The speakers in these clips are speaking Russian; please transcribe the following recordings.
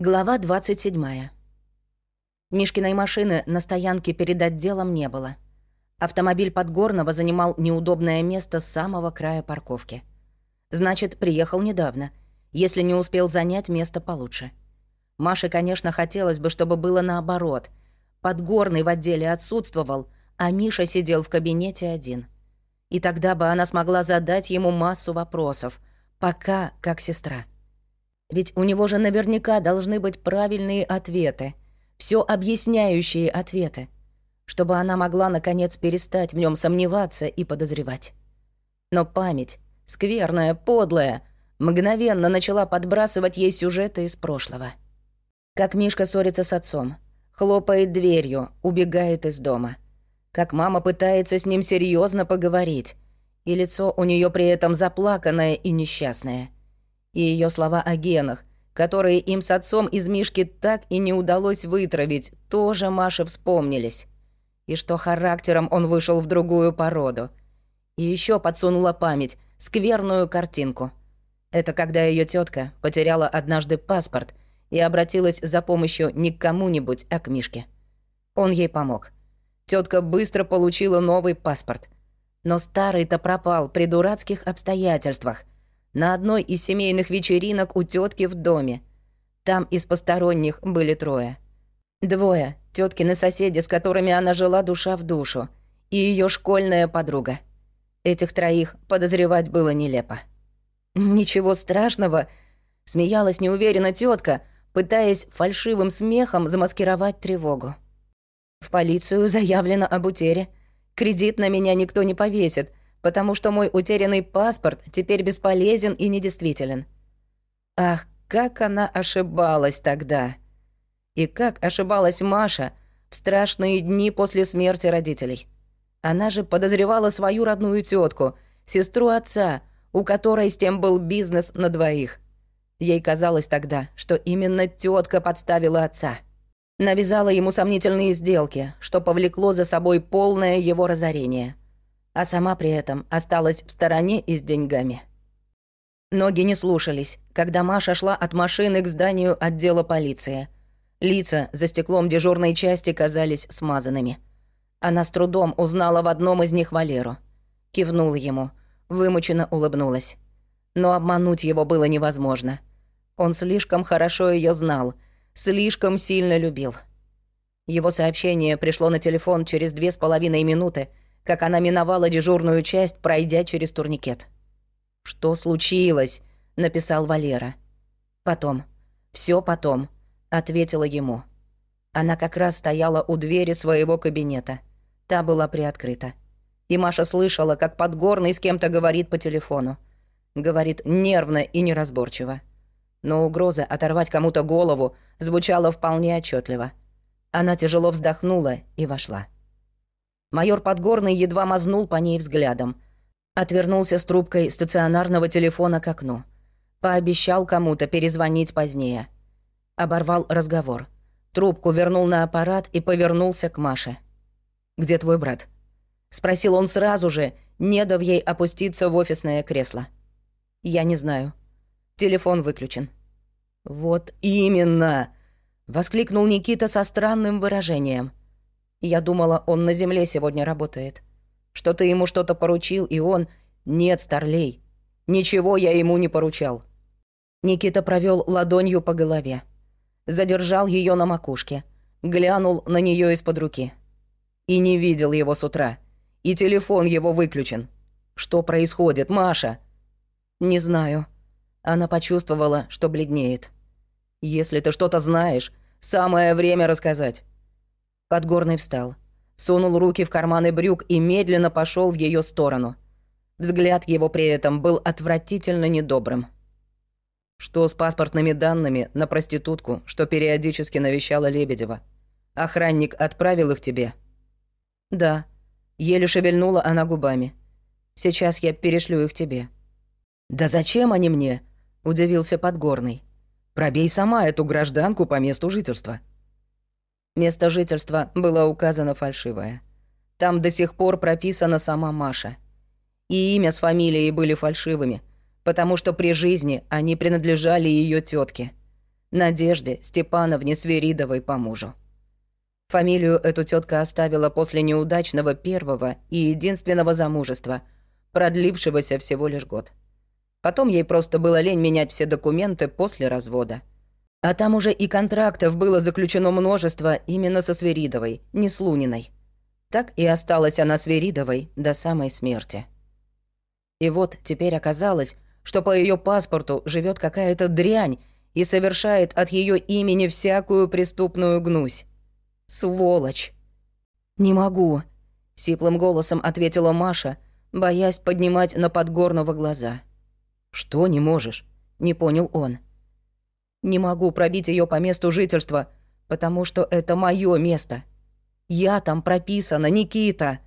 Глава 27. Мишкиной машины на стоянке перед отделом не было. Автомобиль Подгорного занимал неудобное место с самого края парковки. Значит, приехал недавно, если не успел занять место получше. Маше, конечно, хотелось бы, чтобы было наоборот. Подгорный в отделе отсутствовал, а Миша сидел в кабинете один. И тогда бы она смогла задать ему массу вопросов, пока как сестра. Ведь у него же наверняка должны быть правильные ответы, все объясняющие ответы, чтобы она могла, наконец, перестать в нем сомневаться и подозревать. Но память, скверная, подлая, мгновенно начала подбрасывать ей сюжеты из прошлого. Как Мишка ссорится с отцом, хлопает дверью, убегает из дома. Как мама пытается с ним серьезно поговорить, и лицо у нее при этом заплаканное и несчастное — и ее слова о генах, которые им с отцом из Мишки так и не удалось вытравить, тоже Маше вспомнились. И что характером он вышел в другую породу. И еще подсунула память, скверную картинку. Это когда ее тетка потеряла однажды паспорт и обратилась за помощью не к кому-нибудь, а к Мишке. Он ей помог. Тетка быстро получила новый паспорт. Но старый-то пропал при дурацких обстоятельствах — на одной из семейных вечеринок у тетки в доме. Там из посторонних были трое. Двое — теткины соседи, с которыми она жила душа в душу, и ее школьная подруга. Этих троих подозревать было нелепо. «Ничего страшного», — смеялась неуверенно тетка, пытаясь фальшивым смехом замаскировать тревогу. «В полицию заявлено об утере. Кредит на меня никто не повесит, потому что мой утерянный паспорт теперь бесполезен и недействителен. Ах, как она ошибалась тогда! И как ошибалась Маша в страшные дни после смерти родителей. Она же подозревала свою родную тетку, сестру отца, у которой с тем был бизнес на двоих. Ей казалось тогда, что именно тетка подставила отца. Навязала ему сомнительные сделки, что повлекло за собой полное его разорение — а сама при этом осталась в стороне и с деньгами. Ноги не слушались, когда Маша шла от машины к зданию отдела полиции. Лица за стеклом дежурной части казались смазанными. Она с трудом узнала в одном из них Валеру. Кивнула ему, вымученно улыбнулась. Но обмануть его было невозможно. Он слишком хорошо ее знал, слишком сильно любил. Его сообщение пришло на телефон через две с половиной минуты, как она миновала дежурную часть, пройдя через турникет. «Что случилось?» — написал Валера. «Потом. все потом», — ответила ему. Она как раз стояла у двери своего кабинета. Та была приоткрыта. И Маша слышала, как Подгорный с кем-то говорит по телефону. Говорит нервно и неразборчиво. Но угроза оторвать кому-то голову звучала вполне отчетливо. Она тяжело вздохнула и вошла. Майор Подгорный едва мазнул по ней взглядом. Отвернулся с трубкой стационарного телефона к окну. Пообещал кому-то перезвонить позднее. Оборвал разговор. Трубку вернул на аппарат и повернулся к Маше. «Где твой брат?» Спросил он сразу же, не дав ей опуститься в офисное кресло. «Я не знаю. Телефон выключен». «Вот именно!» — воскликнул Никита со странным выражением. Я думала, он на земле сегодня работает. Что ты ему что-то поручил, и он... Нет, Старлей. Ничего я ему не поручал. Никита провел ладонью по голове. Задержал ее на макушке. Глянул на нее из-под руки. И не видел его с утра. И телефон его выключен. Что происходит, Маша? Не знаю. Она почувствовала, что бледнеет. Если ты что-то знаешь, самое время рассказать. Подгорный встал, сунул руки в карманы брюк и медленно пошел в ее сторону. Взгляд его при этом был отвратительно недобрым. Что с паспортными данными на проститутку, что периодически навещала Лебедева? Охранник отправил их тебе? Да. Еле шевельнула она губами. Сейчас я перешлю их тебе. Да зачем они мне? Удивился Подгорный. Пробей сама эту гражданку по месту жительства. Место жительства было указано фальшивое. Там до сих пор прописана сама Маша. И имя с фамилией были фальшивыми, потому что при жизни они принадлежали ее тетке. Надежде Степановне Свиридовой по мужу. Фамилию эту тетка оставила после неудачного первого и единственного замужества, продлившегося всего лишь год. Потом ей просто было лень менять все документы после развода. А там уже и контрактов было заключено множество именно со Свиридовой, не с Луниной. Так и осталась она Свиридовой до самой смерти. И вот теперь оказалось, что по ее паспорту живет какая-то дрянь и совершает от ее имени всякую преступную гнусь. Сволочь. «Не могу», — сиплым голосом ответила Маша, боясь поднимать на Подгорного глаза. «Что не можешь?» — не понял он. «Не могу пробить ее по месту жительства, потому что это мое место. Я там прописана, Никита».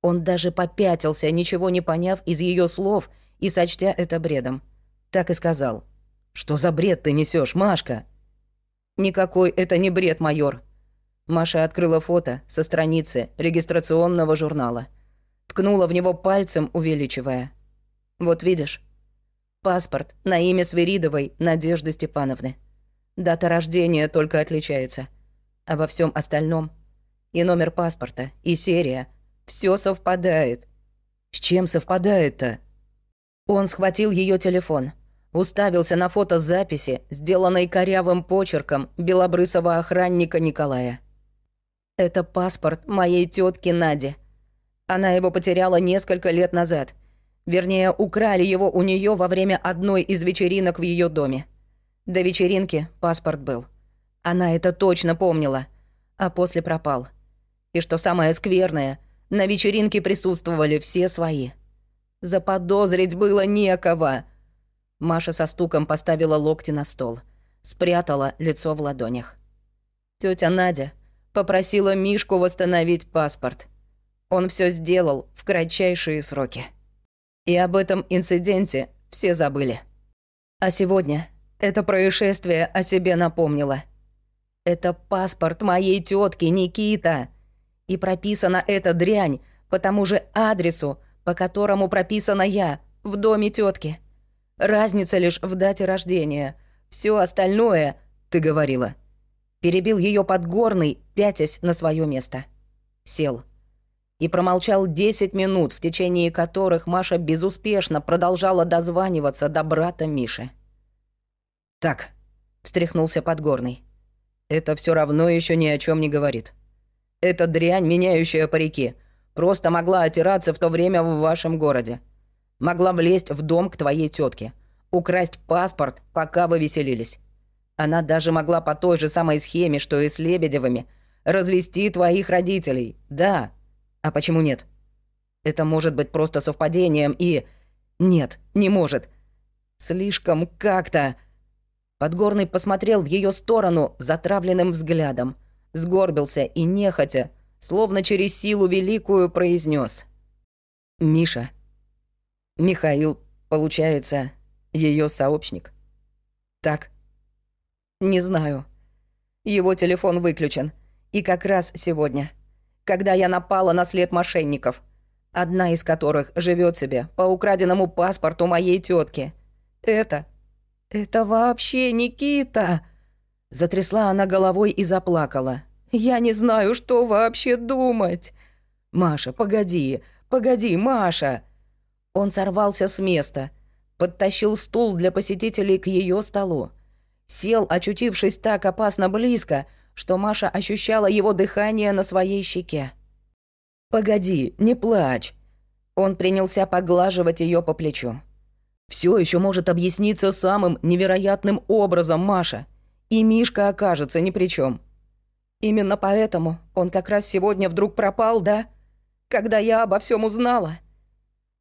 Он даже попятился, ничего не поняв из ее слов и сочтя это бредом. Так и сказал. «Что за бред ты несешь, Машка?» «Никакой это не бред, майор», Маша открыла фото со страницы регистрационного журнала. Ткнула в него пальцем, увеличивая. «Вот видишь? Паспорт на имя Свиридовой Надежды Степановны. Дата рождения только отличается. А во всем остальном и номер паспорта, и серия все совпадает. С чем совпадает-то? Он схватил ее телефон, уставился на фотозаписи, сделанной корявым почерком белобрысого охранника Николая. Это паспорт моей тетки Нади. Она его потеряла несколько лет назад. Вернее, украли его у нее во время одной из вечеринок в ее доме. До вечеринки паспорт был. Она это точно помнила. А после пропал. И что самое скверное, на вечеринке присутствовали все свои. Заподозрить было некого. Маша со стуком поставила локти на стол. Спрятала лицо в ладонях. Тетя Надя попросила Мишку восстановить паспорт. Он все сделал в кратчайшие сроки. И об этом инциденте все забыли. А сегодня это происшествие о себе напомнило. Это паспорт моей тетки Никита. И прописана эта дрянь по тому же адресу, по которому прописана я, в доме тетки. Разница лишь в дате рождения. Все остальное, ты говорила, Перебил ее Подгорный, пятясь на свое место. Сел. И промолчал 10 минут, в течение которых Маша безуспешно продолжала дозваниваться до брата Миши. «Так», — встряхнулся Подгорный, — «это все равно еще ни о чем не говорит. Эта дрянь, меняющая парики, просто могла отираться в то время в вашем городе. Могла влезть в дом к твоей тетке, украсть паспорт, пока вы веселились. Она даже могла по той же самой схеме, что и с Лебедевыми, развести твоих родителей. Да. А почему нет? Это может быть просто совпадением и... Нет, не может. Слишком как-то... Подгорный посмотрел в ее сторону затравленным взглядом, сгорбился и нехотя, словно через силу великую, произнес: «Миша. Михаил, получается, ее сообщник. Так?» Не знаю. Его телефон выключен. И как раз сегодня, когда я напала на след мошенников, одна из которых живет себе по украденному паспорту моей тетки. Это... это вообще Никита!» Затрясла она головой и заплакала. «Я не знаю, что вообще думать!» «Маша, погоди, погоди, Маша!» Он сорвался с места, подтащил стул для посетителей к ее столу. Сел, очутившись так опасно близко, что Маша ощущала его дыхание на своей щеке. «Погоди, не плачь!» Он принялся поглаживать ее по плечу. Все еще может объясниться самым невероятным образом, Маша. И Мишка окажется ни при чем. Именно поэтому он как раз сегодня вдруг пропал, да? Когда я обо всем узнала.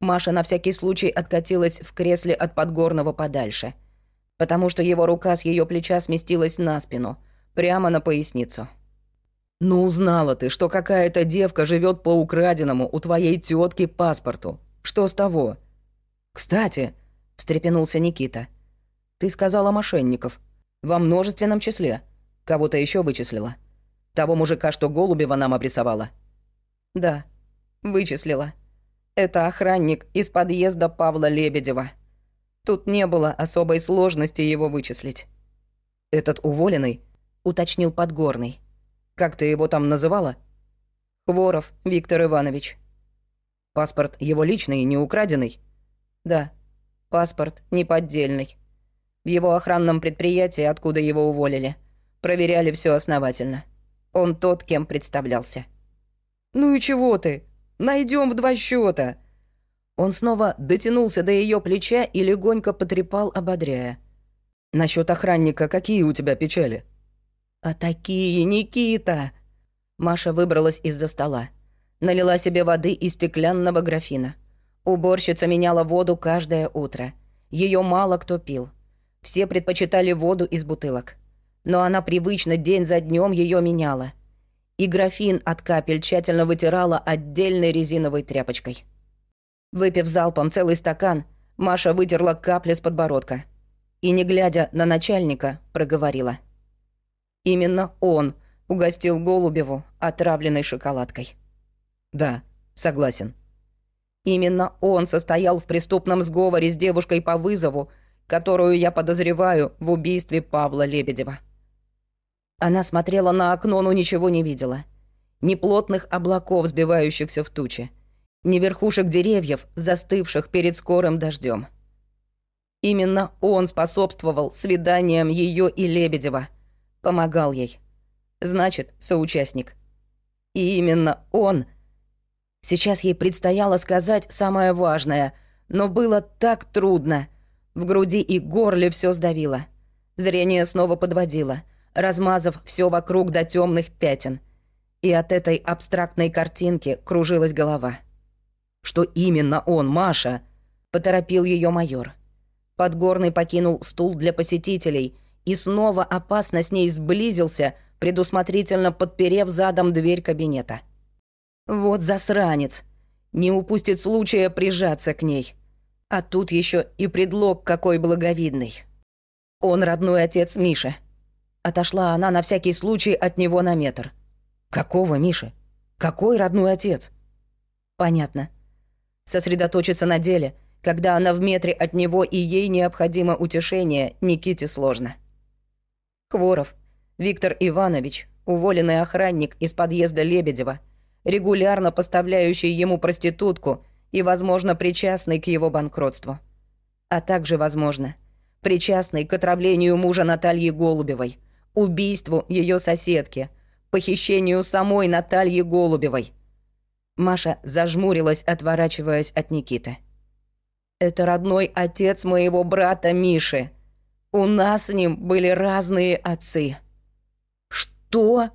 Маша на всякий случай откатилась в кресле от Подгорного подальше — потому что его рука с ее плеча сместилась на спину, прямо на поясницу. «Ну узнала ты, что какая-то девка живет по украденному у твоей тетки паспорту. Что с того?» «Кстати», — встрепенулся Никита, — «ты сказала мошенников. Во множественном числе. Кого-то еще вычислила. Того мужика, что Голубева нам обрисовала». «Да, вычислила. Это охранник из подъезда Павла Лебедева». Тут не было особой сложности его вычислить. «Этот уволенный?» — уточнил Подгорный. «Как ты его там называла?» «Хворов Виктор Иванович». «Паспорт его личный, не украденный?» «Да, паспорт неподдельный. В его охранном предприятии, откуда его уволили, проверяли все основательно. Он тот, кем представлялся». «Ну и чего ты? Найдем в два счета. Он снова дотянулся до ее плеча и легонько потрепал, ободряя. Насчет охранника какие у тебя печали?» «А такие, Никита!» Маша выбралась из-за стола. Налила себе воды из стеклянного графина. Уборщица меняла воду каждое утро. Ее мало кто пил. Все предпочитали воду из бутылок. Но она привычно день за днем ее меняла. И графин от капель тщательно вытирала отдельной резиновой тряпочкой. Выпив залпом целый стакан, Маша вытерла капли с подбородка и, не глядя на начальника, проговорила. Именно он угостил Голубеву отравленной шоколадкой. «Да, согласен». Именно он состоял в преступном сговоре с девушкой по вызову, которую я подозреваю в убийстве Павла Лебедева. Она смотрела на окно, но ничего не видела. Ни плотных облаков, сбивающихся в тучи, ни верхушек деревьев, застывших перед скорым дождем. Именно он способствовал свиданиям ее и Лебедева. Помогал ей. Значит, соучастник. И именно он... Сейчас ей предстояло сказать самое важное, но было так трудно. В груди и горле все сдавило. Зрение снова подводило, размазав все вокруг до темных пятен. И от этой абстрактной картинки кружилась голова. «Что именно он, Маша?» — поторопил ее майор. Подгорный покинул стул для посетителей и снова опасно с ней сблизился, предусмотрительно подперев задом дверь кабинета. Вот засранец. Не упустит случая прижаться к ней. А тут еще и предлог какой благовидный. Он родной отец Миши. Отошла она на всякий случай от него на метр. Какого Миши? Какой родной отец? Понятно. Сосредоточиться на деле, когда она в метре от него и ей необходимо утешение, Никите сложно. Хворов, Виктор Иванович, уволенный охранник из подъезда Лебедева, регулярно поставляющий ему проститутку и, возможно, причастный к его банкротству. А также, возможно, причастный к отравлению мужа Натальи Голубевой, убийству ее соседки, похищению самой Натальи Голубевой. Маша зажмурилась, отворачиваясь от Никиты. Это родной отец моего брата Миши. У нас с ним были разные отцы». «Что?»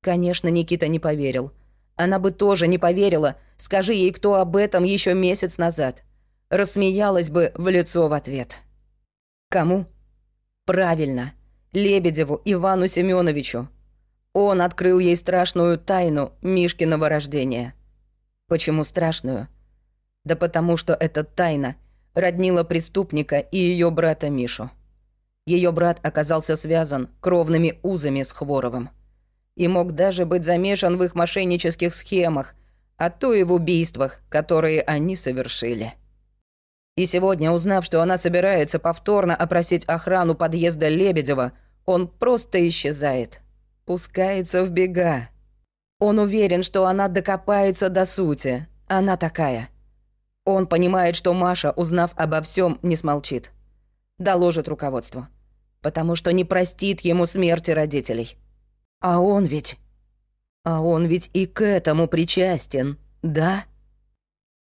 Конечно, Никита не поверил. Она бы тоже не поверила, скажи ей кто об этом еще месяц назад. Рассмеялась бы в лицо в ответ. Кому? Правильно, Лебедеву Ивану Семеновичу. Он открыл ей страшную тайну Мишкиного рождения. Почему страшную? Да потому что эта тайна роднила преступника и ее брата Мишу. Ее брат оказался связан кровными узами с Хворовым. И мог даже быть замешан в их мошеннических схемах, а то и в убийствах, которые они совершили. И сегодня, узнав, что она собирается повторно опросить охрану подъезда Лебедева, он просто исчезает. Пускается в бега. Он уверен, что она докопается до сути. Она такая. Он понимает, что Маша, узнав обо всем, не смолчит. Доложит руководству. Потому что не простит ему смерти родителей. А он ведь... А он ведь и к этому причастен, да?